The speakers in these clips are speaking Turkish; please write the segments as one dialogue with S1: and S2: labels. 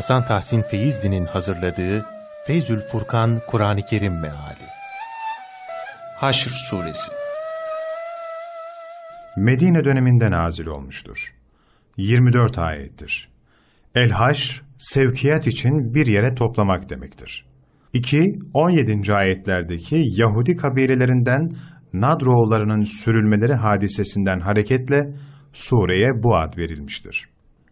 S1: Hasan Tahsin Feyzli'nin hazırladığı Feyzül Furkan Kur'an-ı Kerim Meali
S2: Haşr Suresi
S3: Medine döneminde nazil olmuştur. 24 ayettir. El-Haşr, sevkiyat için bir yere toplamak demektir. 2. 17. ayetlerdeki Yahudi kabilelerinden Nadroğullarının sürülmeleri hadisesinden hareketle sureye bu ad verilmiştir.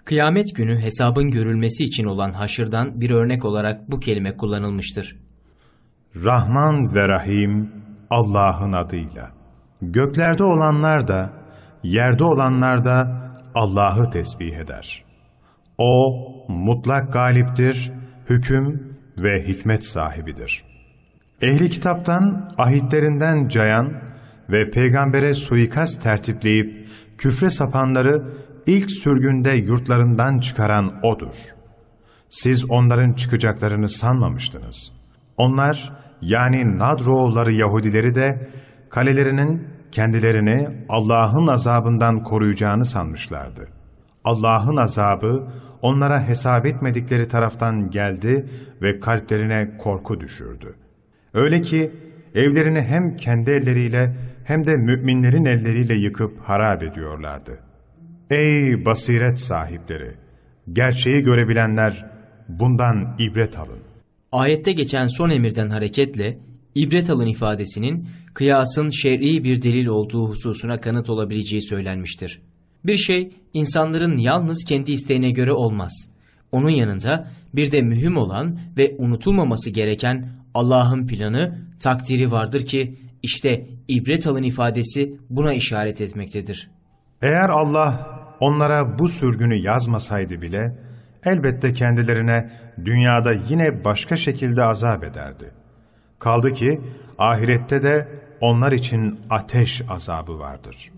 S4: Kıyamet günü hesabın görülmesi için olan haşırdan bir örnek olarak bu kelime kullanılmıştır.
S3: Rahman ve Rahim Allah'ın adıyla. Göklerde olanlar da, yerde olanlar da Allah'ı tesbih eder. O mutlak galiptir, hüküm ve hikmet sahibidir. Ehli kitaptan ahitlerinden cayan ve peygambere suikast tertipleyip küfre sapanları ilk sürgünde yurtlarından çıkaran O'dur. Siz onların çıkacaklarını sanmamıştınız. Onlar yani Nadroğulları Yahudileri de kalelerinin kendilerini Allah'ın azabından koruyacağını sanmışlardı. Allah'ın azabı onlara hesap etmedikleri taraftan geldi ve kalplerine korku düşürdü. Öyle ki evlerini hem kendi elleriyle hem de müminlerin elleriyle yıkıp harap ediyorlardı. Ey basiret sahipleri! Gerçeği görebilenler bundan ibret alın.
S4: Ayette geçen son emirden hareketle ibret alın ifadesinin kıyasın şer'i bir delil olduğu hususuna kanıt olabileceği söylenmiştir. Bir şey insanların yalnız kendi isteğine göre olmaz. Onun yanında bir de mühim olan ve unutulmaması gereken Allah'ın planı, takdiri vardır ki işte ibret alın ifadesi buna işaret etmektedir.
S3: Eğer Allah onlara bu sürgünü yazmasaydı bile elbette kendilerine dünyada yine başka şekilde azap ederdi. Kaldı ki ahirette de onlar için ateş azabı vardır.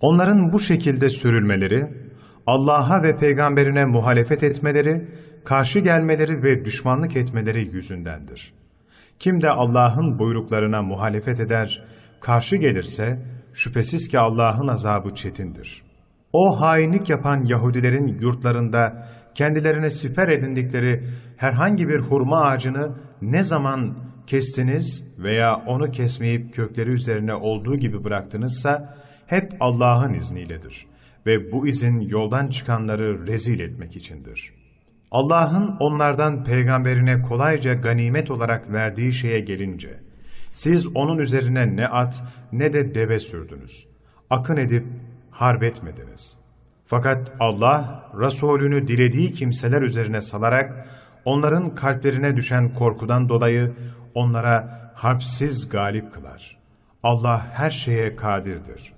S3: Onların bu şekilde sürülmeleri, Allah'a ve peygamberine muhalefet etmeleri, karşı gelmeleri ve düşmanlık etmeleri yüzündendir. Kim de Allah'ın buyruklarına muhalefet eder, karşı gelirse şüphesiz ki Allah'ın azabı çetindir. O hainlik yapan Yahudilerin yurtlarında kendilerine siper edindikleri herhangi bir hurma ağacını ne zaman kestiniz veya onu kesmeyip kökleri üzerine olduğu gibi bıraktınızsa hep Allah'ın izniyledir ve bu izin yoldan çıkanları rezil etmek içindir. Allah'ın onlardan peygamberine kolayca ganimet olarak verdiği şeye gelince, siz onun üzerine ne at ne de deve sürdünüz. Akın edip harp etmediniz. Fakat Allah Resulünü dilediği kimseler üzerine salarak onların kalplerine düşen korkudan dolayı onlara harpsiz galip kılar. Allah her şeye kadirdir.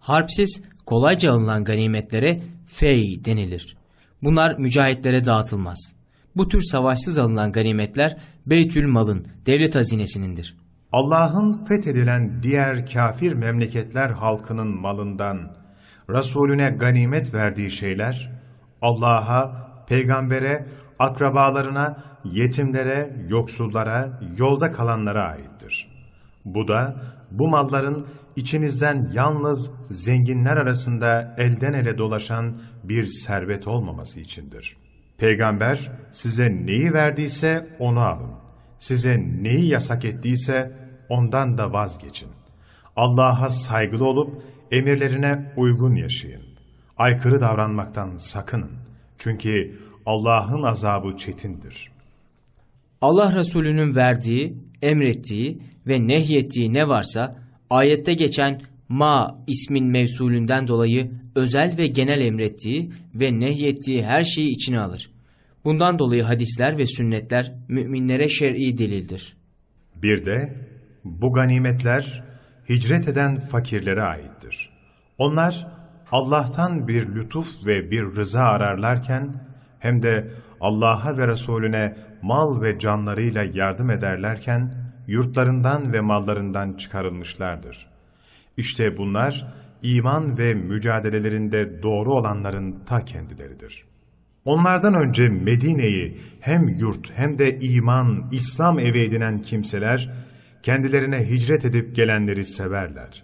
S4: Harpsiz kolayca alınan ganimetlere fey denilir. Bunlar mücahitlere dağıtılmaz. Bu tür savaşsız alınan ganimetler Beytül Mal'ın, devlet hazinesinindir.
S3: Allah'ın fethedilen diğer kafir memleketler halkının malından, Resulüne ganimet verdiği şeyler, Allah'a, peygambere, akrabalarına, yetimlere, yoksullara, yolda kalanlara aittir. Bu da bu malların içinizden yalnız zenginler arasında elden ele dolaşan bir servet olmaması içindir. Peygamber size neyi verdiyse onu alın. Size neyi yasak ettiyse ondan da vazgeçin. Allah'a saygılı olup emirlerine uygun yaşayın. Aykırı davranmaktan sakının. Çünkü Allah'ın azabı çetindir.
S4: Allah Resulü'nün verdiği, emrettiği ve nehyettiği ne varsa ayette geçen ma ismin mevsulünden dolayı özel ve genel emrettiği ve nehyettiği her şeyi içine alır. Bundan dolayı hadisler ve sünnetler müminlere şer'i delildir.
S3: Bir de bu ganimetler hicret eden fakirlere aittir. Onlar Allah'tan bir lütuf ve bir rıza ararlarken hem de Allah'a ve Resulüne mal ve canlarıyla yardım ederlerken yurtlarından ve mallarından çıkarılmışlardır. İşte bunlar iman ve mücadelelerinde doğru olanların ta kendileridir. Onlardan önce Medine'yi hem yurt hem de iman, İslam evi edinen kimseler kendilerine hicret edip gelenleri severler.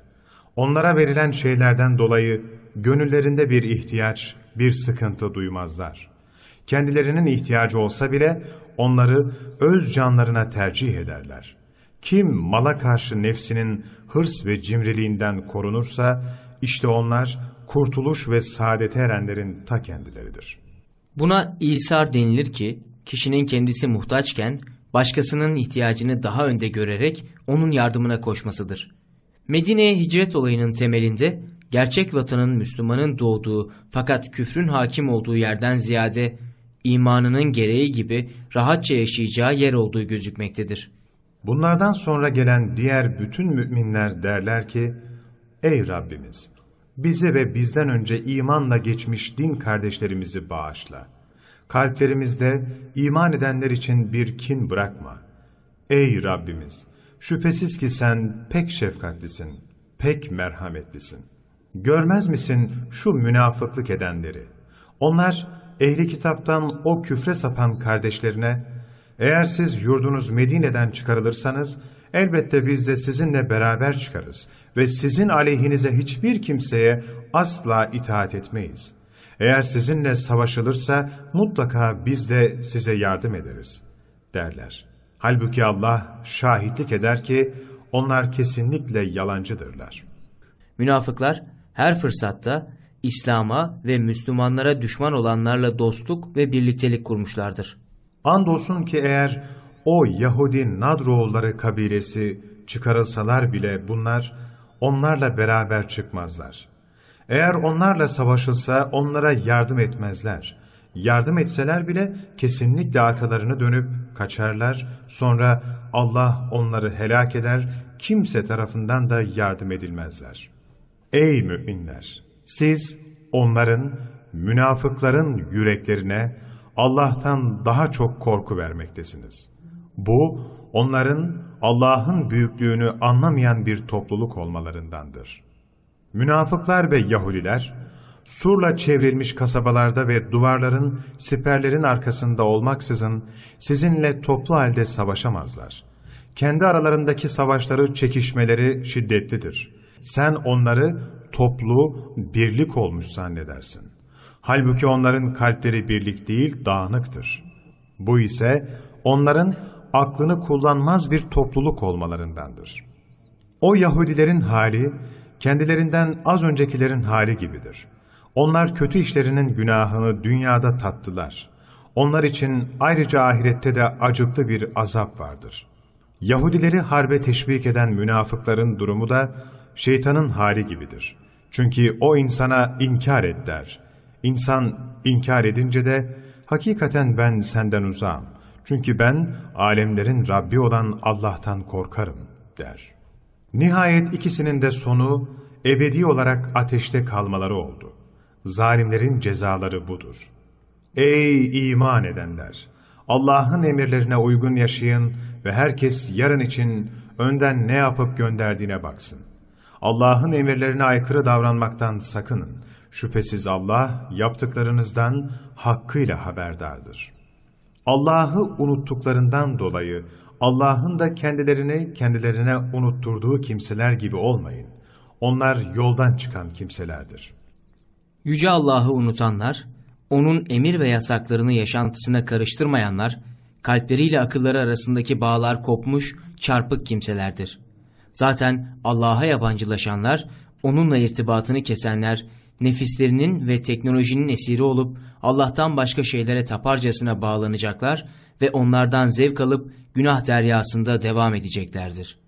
S3: Onlara verilen şeylerden dolayı gönüllerinde bir ihtiyaç, bir sıkıntı duymazlar. Kendilerinin ihtiyacı olsa bile onları öz canlarına tercih ederler. Kim mala karşı nefsinin hırs ve cimriliğinden korunursa, işte onlar kurtuluş ve saadete erenlerin ta kendileridir.
S4: Buna İsar denilir ki, kişinin kendisi muhtaçken, başkasının ihtiyacını daha önde görerek onun yardımına koşmasıdır. Medine'ye hicret olayının temelinde, gerçek vatanın Müslümanın doğduğu fakat küfrün hakim olduğu yerden ziyade, imanının gereği gibi rahatça yaşayacağı yer olduğu gözükmektedir.
S3: Bunlardan sonra gelen diğer bütün müminler derler ki, Ey Rabbimiz! Bize ve bizden önce imanla geçmiş din kardeşlerimizi bağışla. Kalplerimizde iman edenler için bir kin bırakma. Ey Rabbimiz! Şüphesiz ki sen pek şefkatlisin, pek merhametlisin. Görmez misin şu münafıklık edenleri? Onlar ehli kitaptan o küfre sapan kardeşlerine, eğer siz yurdunuz Medine'den çıkarılırsanız, elbette biz de sizinle beraber çıkarız ve sizin aleyhinize hiçbir kimseye asla itaat etmeyiz. Eğer sizinle savaşılırsa mutlaka biz de size yardım ederiz, derler. Halbuki Allah şahitlik eder ki onlar kesinlikle yalancıdırlar.
S4: Münafıklar her fırsatta İslam'a ve Müslümanlara düşman olanlarla dostluk ve birliktelik kurmuşlardır.
S3: Andolsun ki eğer o Yahudi Nadroğulları kabilesi çıkarılsalar bile bunlar onlarla beraber çıkmazlar. Eğer onlarla savaşılsa onlara yardım etmezler. Yardım etseler bile kesinlikle arkalarını dönüp kaçarlar. Sonra Allah onları helak eder, kimse tarafından da yardım edilmezler. Ey müminler! Siz onların, münafıkların yüreklerine Allah'tan daha çok korku vermektesiniz. Bu, onların Allah'ın büyüklüğünü anlamayan bir topluluk olmalarındandır. Münafıklar ve Yahudiler, surla çevrilmiş kasabalarda ve duvarların, siperlerin arkasında olmaksızın sizinle toplu halde savaşamazlar. Kendi aralarındaki savaşları, çekişmeleri şiddetlidir. Sen onları toplu, birlik olmuş zannedersin. Halbuki onların kalpleri birlik değil, dağınıktır. Bu ise onların aklını kullanmaz bir topluluk olmalarındandır. O Yahudilerin hali, kendilerinden az öncekilerin hali gibidir. Onlar kötü işlerinin günahını dünyada tattılar. Onlar için ayrıca ahirette de acıklı bir azap vardır. Yahudileri harbe teşvik eden münafıkların durumu da şeytanın hali gibidir. Çünkü o insana inkar et der. İnsan inkar edince de hakikaten ben senden uzağım. Çünkü ben alemlerin Rabbi olan Allah'tan korkarım der. Nihayet ikisinin de sonu ebedi olarak ateşte kalmaları oldu. Zalimlerin cezaları budur. Ey iman edenler! Allah'ın emirlerine uygun yaşayın ve herkes yarın için önden ne yapıp gönderdiğine baksın. Allah'ın emirlerine aykırı davranmaktan sakının. Şüphesiz Allah yaptıklarınızdan hakkıyla haberdardır. Allah'ı unuttuklarından dolayı Allah'ın da kendilerini kendilerine unutturduğu kimseler gibi olmayın. Onlar yoldan çıkan kimselerdir.
S4: Yüce Allah'ı unutanlar, onun emir ve yasaklarını yaşantısına karıştırmayanlar, kalpleriyle akılları arasındaki bağlar kopmuş, çarpık kimselerdir. Zaten Allah'a yabancılaşanlar, onunla irtibatını kesenler, nefislerinin ve teknolojinin esiri olup Allah'tan başka şeylere taparcasına bağlanacaklar ve onlardan zevk alıp günah deryasında devam edeceklerdir.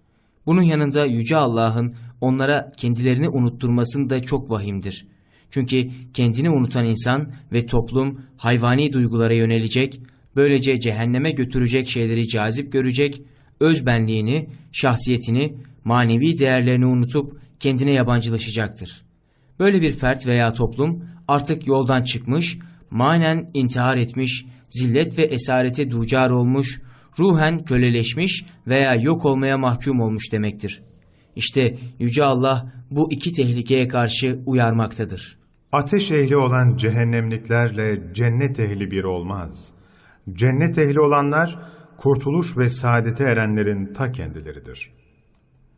S4: Bunun yanında Yüce Allah'ın onlara kendilerini unutturmasını da çok vahimdir. Çünkü kendini unutan insan ve toplum hayvani duygulara yönelecek, böylece cehenneme götürecek şeyleri cazip görecek, özbenliğini, şahsiyetini, manevi değerlerini unutup kendine yabancılaşacaktır. Böyle bir fert veya toplum artık yoldan çıkmış, manen intihar etmiş, zillet ve esarete ducar olmuş, ruhen köleleşmiş veya yok olmaya mahkum olmuş demektir. İşte Yüce Allah bu iki tehlikeye karşı uyarmaktadır.
S3: Ateş ehli olan cehennemliklerle cennet ehli bir olmaz. Cennet ehli olanlar kurtuluş ve saadete erenlerin ta kendileridir.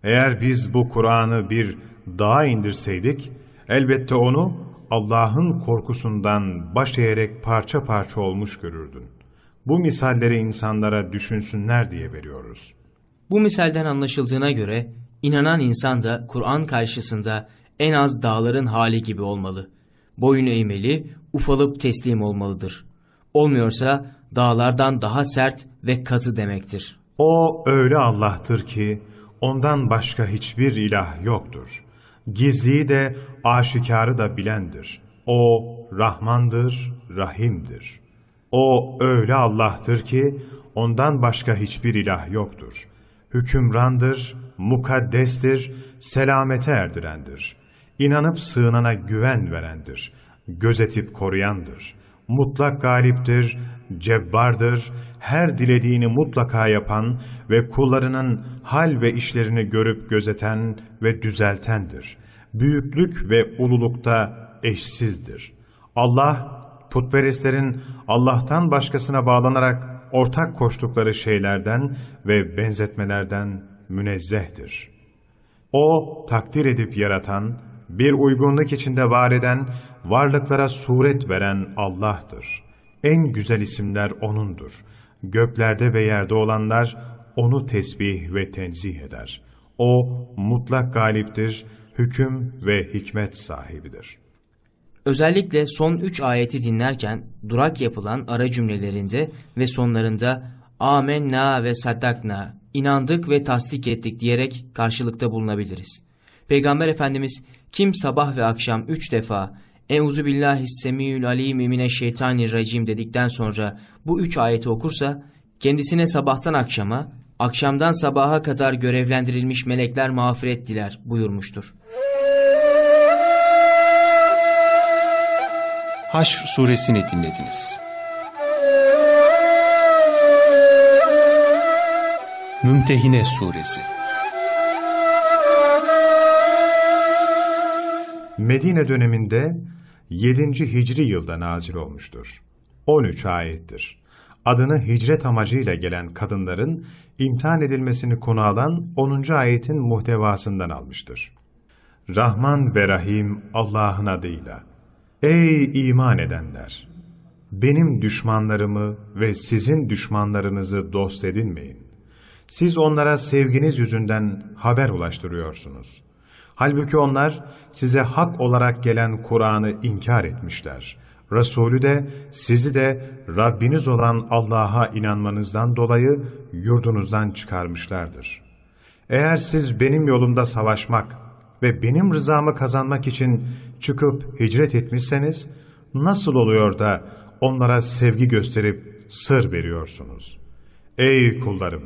S3: Eğer biz bu Kur'an'ı bir dağa indirseydik, elbette onu Allah'ın korkusundan baş eğerek parça parça olmuş görürdün. Bu misalleri insanlara düşünsünler diye veriyoruz.
S4: Bu misalden anlaşıldığına göre inanan insan da Kur'an karşısında en az dağların hali gibi olmalı. Boyun eğmeli, ufalıp teslim olmalıdır. Olmuyorsa dağlardan daha sert ve katı demektir.
S3: O öyle Allah'tır ki ondan başka hiçbir ilah yoktur. Gizliyi de aşikarı da bilendir. O Rahmandır, Rahim'dir. O öyle Allah'tır ki ondan başka hiçbir ilah yoktur. Hükümrandır, mukaddestir, selamete erdirendir. İnanıp sığınana güven verendir. Gözetip koruyandır. Mutlak galiptir, cebbardır, her dilediğini mutlaka yapan ve kullarının hal ve işlerini görüp gözeten ve düzeltendir. Büyüklük ve ululukta eşsizdir. Allah, putperestlerin Allah'tan başkasına bağlanarak ortak koştukları şeylerden ve benzetmelerden münezzehtir. O, takdir edip yaratan, bir uygunluk içinde var eden, varlıklara suret veren Allah'tır. En güzel isimler O'nundur. Göklerde ve yerde olanlar O'nu tesbih ve tenzih eder. O, mutlak galiptir, hüküm ve hikmet sahibidir.
S4: Özellikle son üç ayeti dinlerken durak yapılan ara cümlelerinde ve sonlarında amenna ve saddakna, inandık ve tasdik ettik diyerek karşılıkta bulunabiliriz. Peygamber Efendimiz kim sabah ve akşam üç defa Euzu billahi semiyül alim mineşşeytanirracim dedikten sonra bu üç ayeti okursa kendisine sabahtan akşama, akşamdan sabaha kadar görevlendirilmiş melekler mağfiret diler buyurmuştur.
S2: Haşr suresini dinlediniz. Mümtehine suresi
S3: Medine döneminde 7. Hicri yılda nazil olmuştur. 13 ayettir. Adını hicret amacıyla gelen kadınların imtihan edilmesini konu alan 10. ayetin muhtevasından almıştır. Rahman ve Rahim Allah'ın adıyla. Ey iman edenler! Benim düşmanlarımı ve sizin düşmanlarınızı dost edinmeyin. Siz onlara sevginiz yüzünden haber ulaştırıyorsunuz. Halbuki onlar size hak olarak gelen Kur'an'ı inkar etmişler. Resulü de sizi de Rabbiniz olan Allah'a inanmanızdan dolayı yurdunuzdan çıkarmışlardır. Eğer siz benim yolumda savaşmak ve benim rızamı kazanmak için çıkıp hicret etmişseniz, nasıl oluyor da onlara sevgi gösterip sır veriyorsunuz? Ey kullarım!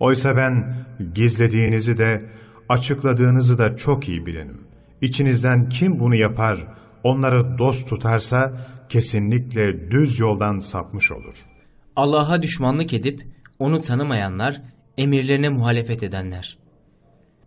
S3: Oysa ben gizlediğinizi de, açıkladığınızı da çok iyi bilenim. İçinizden kim bunu yapar, onları dost tutarsa, kesinlikle düz yoldan sapmış olur.
S4: Allah'a düşmanlık edip onu tanımayanlar, emirlerine muhalefet edenler.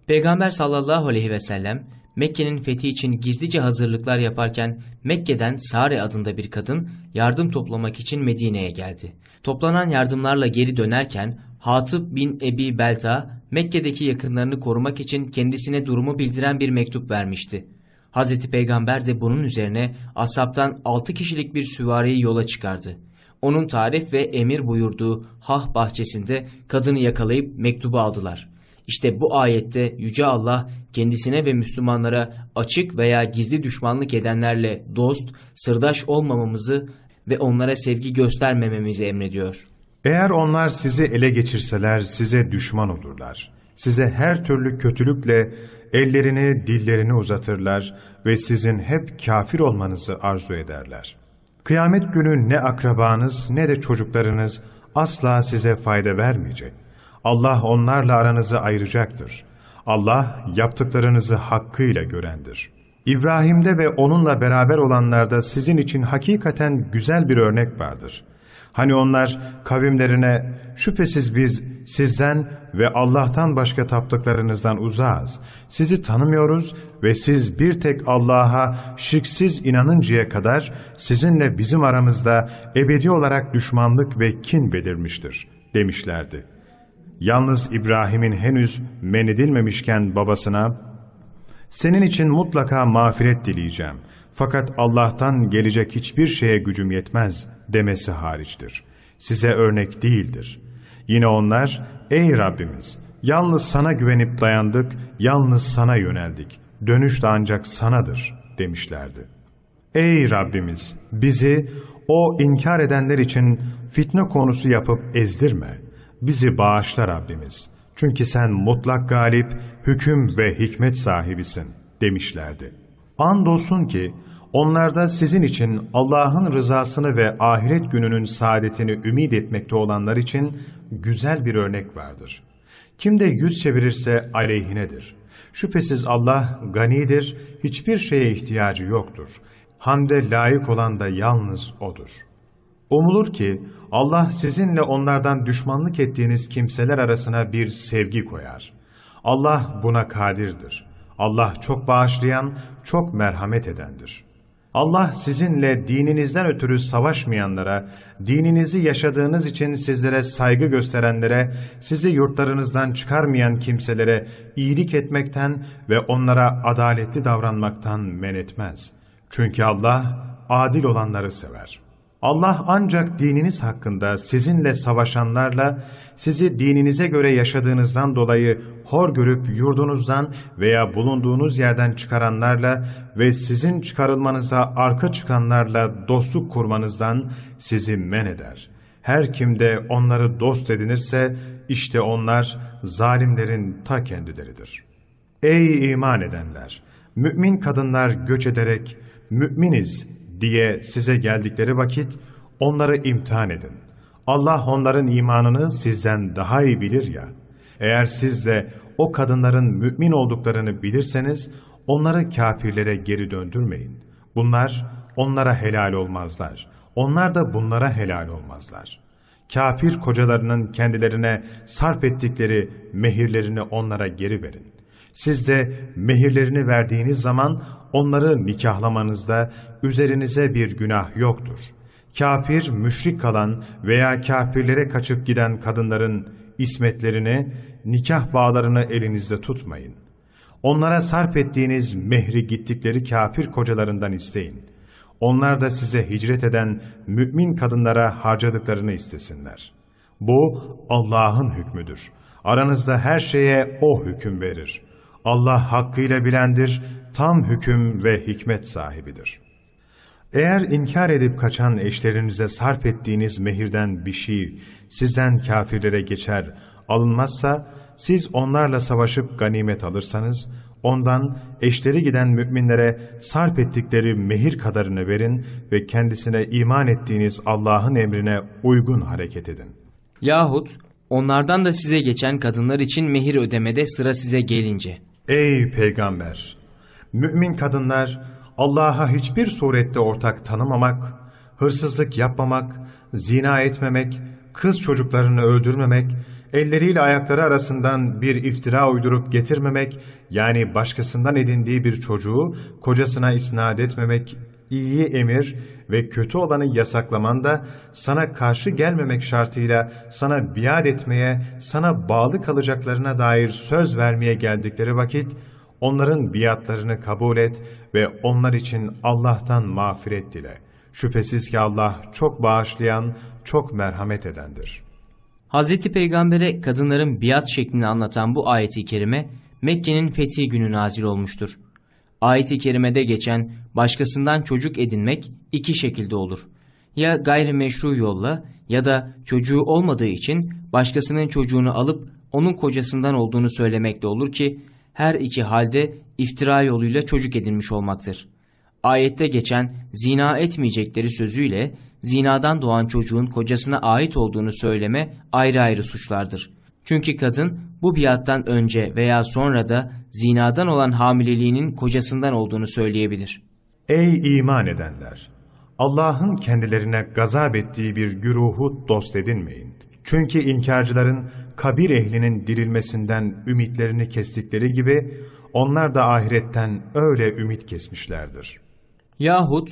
S4: Peygamber sallallahu aleyhi ve sellem Mekke'nin fethi için gizlice hazırlıklar yaparken Mekke'den Sare adında bir kadın yardım toplamak için Medine'ye geldi. Toplanan yardımlarla geri dönerken Hatip bin Ebi Belta Mekke'deki yakınlarını korumak için kendisine durumu bildiren bir mektup vermişti. Hazreti Peygamber de bunun üzerine asaptan 6 kişilik bir süvariyi yola çıkardı. Onun tarif ve emir buyurduğu Hah bahçesinde kadını yakalayıp mektubu aldılar. İşte bu ayette Yüce Allah kendisine ve Müslümanlara açık veya gizli düşmanlık edenlerle dost, sırdaş olmamamızı ve onlara sevgi göstermememizi emrediyor.
S3: Eğer onlar sizi ele geçirseler size düşman olurlar. Size her türlü kötülükle ellerini, dillerini uzatırlar ve sizin hep kafir olmanızı arzu ederler. Kıyamet günü ne akrabanız ne de çocuklarınız asla size fayda vermeyecek. Allah onlarla aranızı ayıracaktır. Allah yaptıklarınızı hakkıyla görendir. İbrahim'de ve onunla beraber olanlarda sizin için hakikaten güzel bir örnek vardır. Hani onlar kavimlerine şüphesiz biz sizden ve Allah'tan başka taptıklarınızdan uzağız. Sizi tanımıyoruz ve siz bir tek Allah'a şirksiz inanıncaya kadar sizinle bizim aramızda ebedi olarak düşmanlık ve kin belirmiştir demişlerdi. Yalnız İbrahim'in henüz men edilmemişken babasına, Senin için mutlaka mağfiret dileyeceğim. Fakat Allah'tan gelecek hiçbir şeye gücüm yetmez demesi hariçtir. Size örnek değildir. Yine onlar, ey Rabbimiz, yalnız sana güvenip dayandık, yalnız sana yöneldik. Dönüş de ancak sanadır demişlerdi. Ey Rabbimiz! Bizi o inkar edenler için fitne konusu yapıp ezdirme. Bizi bağışla Rabbimiz. Çünkü sen mutlak galip, hüküm ve hikmet sahibisin demişlerdi. Andolsun ki onlarda sizin için Allah'ın rızasını ve ahiret gününün saadetini ümit etmekte olanlar için güzel bir örnek vardır. Kim de yüz çevirirse aleyhinedir. Şüphesiz Allah ganidir, hiçbir şeye ihtiyacı yoktur. Hamde layık olan da yalnız O'dur. Umulur ki Allah sizinle onlardan düşmanlık ettiğiniz kimseler arasına bir sevgi koyar. Allah buna kadirdir. Allah çok bağışlayan, çok merhamet edendir. Allah sizinle dininizden ötürü savaşmayanlara, dininizi yaşadığınız için sizlere saygı gösterenlere, sizi yurtlarınızdan çıkarmayan kimselere iyilik etmekten ve onlara adaletli davranmaktan men etmez. Çünkü Allah adil olanları sever. Allah ancak dininiz hakkında sizinle savaşanlarla, sizi dininize göre yaşadığınızdan dolayı hor görüp yurdunuzdan veya bulunduğunuz yerden çıkaranlarla ve sizin çıkarılmanıza arka çıkanlarla dostluk kurmanızdan sizi men eder. Her kimde onları dost edinirse, işte onlar zalimlerin ta kendileridir. Ey iman edenler! Mümin kadınlar göç ederek, müminiz diye size geldikleri vakit onları imtihan edin. Allah onların imanını sizden daha iyi bilir ya. Eğer siz de o kadınların mümin olduklarını bilirseniz onları kafirlere geri döndürmeyin. Bunlar onlara helal olmazlar. Onlar da bunlara helal olmazlar. Kafir kocalarının kendilerine sarf ettikleri mehirlerini onlara geri verin. Siz de mehirlerini verdiğiniz zaman onları nikahlamanızda üzerinize bir günah yoktur. Kafir, müşrik kalan veya kafirlere kaçıp giden kadınların ismetlerini, nikah bağlarını elinizde tutmayın. Onlara sarf ettiğiniz mehri gittikleri kafir kocalarından isteyin. Onlar da size hicret eden mümin kadınlara harcadıklarını istesinler. Bu Allah'ın hükmüdür. Aranızda her şeye O hüküm verir. Allah hakkıyla bilendir, tam hüküm ve hikmet sahibidir. Eğer inkar edip kaçan eşlerinize sarf ettiğiniz mehirden bir şey sizden kafirlere geçer, alınmazsa siz onlarla savaşıp ganimet alırsanız, ondan eşleri giden müminlere sarf ettikleri mehir kadarını verin ve kendisine iman ettiğiniz Allah'ın emrine uygun hareket edin.
S4: Yahut onlardan da size geçen kadınlar için mehir ödemede sıra size gelince.
S3: Ey peygamber! Mümin kadınlar Allah'a hiçbir surette ortak tanımamak, hırsızlık yapmamak, zina etmemek, kız çocuklarını öldürmemek, elleriyle ayakları arasından bir iftira uydurup getirmemek, yani başkasından edindiği bir çocuğu kocasına isnat etmemek, iyiyi emir ve kötü olanı yasaklaman da sana karşı gelmemek şartıyla sana biat etmeye, sana bağlı kalacaklarına dair söz vermeye geldikleri vakit, onların biatlarını kabul et ve onlar için Allah'tan mağfiret dile. Şüphesiz ki Allah çok bağışlayan, çok merhamet edendir.
S4: Hazreti Peygamber'e kadınların biat şeklini anlatan bu ayeti kerime Mekke'nin fethi günü nazil olmuştur. Ayet-i kerimede geçen başkasından çocuk edinmek iki şekilde olur. Ya gayrimeşru yolla ya da çocuğu olmadığı için başkasının çocuğunu alıp onun kocasından olduğunu söylemekle olur ki her iki halde iftira yoluyla çocuk edinmiş olmaktır. Ayette geçen zina etmeyecekleri sözüyle zinadan doğan çocuğun kocasına ait olduğunu söyleme ayrı ayrı suçlardır. Çünkü kadın bu biattan önce veya sonra da zinadan olan hamileliğinin kocasından olduğunu söyleyebilir.
S3: Ey iman edenler! Allah'ın kendilerine gazap ettiği bir güruhu dost edinmeyin. Çünkü inkarcıların kabir ehlinin dirilmesinden ümitlerini kestikleri gibi onlar da ahiretten öyle ümit kesmişlerdir.
S4: Yahut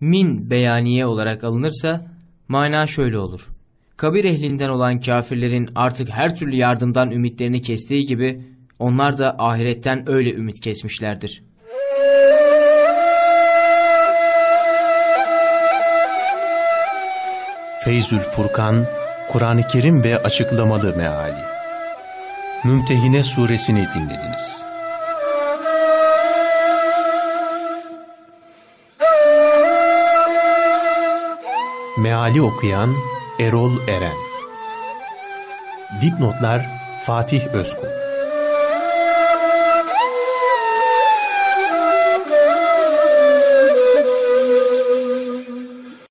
S4: min beyaniye olarak alınırsa mana şöyle olur. Kabir ehlinden olan kafirlerin artık her türlü yardımdan ümitlerini kestiği gibi Onlar da ahiretten öyle ümit kesmişlerdir.
S1: Feyzül Furkan, Kur'an-ı Kerim ve açıklamalı meali.
S2: Mümtehine suresini dinlediniz.
S1: Meali okuyan Erol Eren. Dipnotlar Fatih Özkul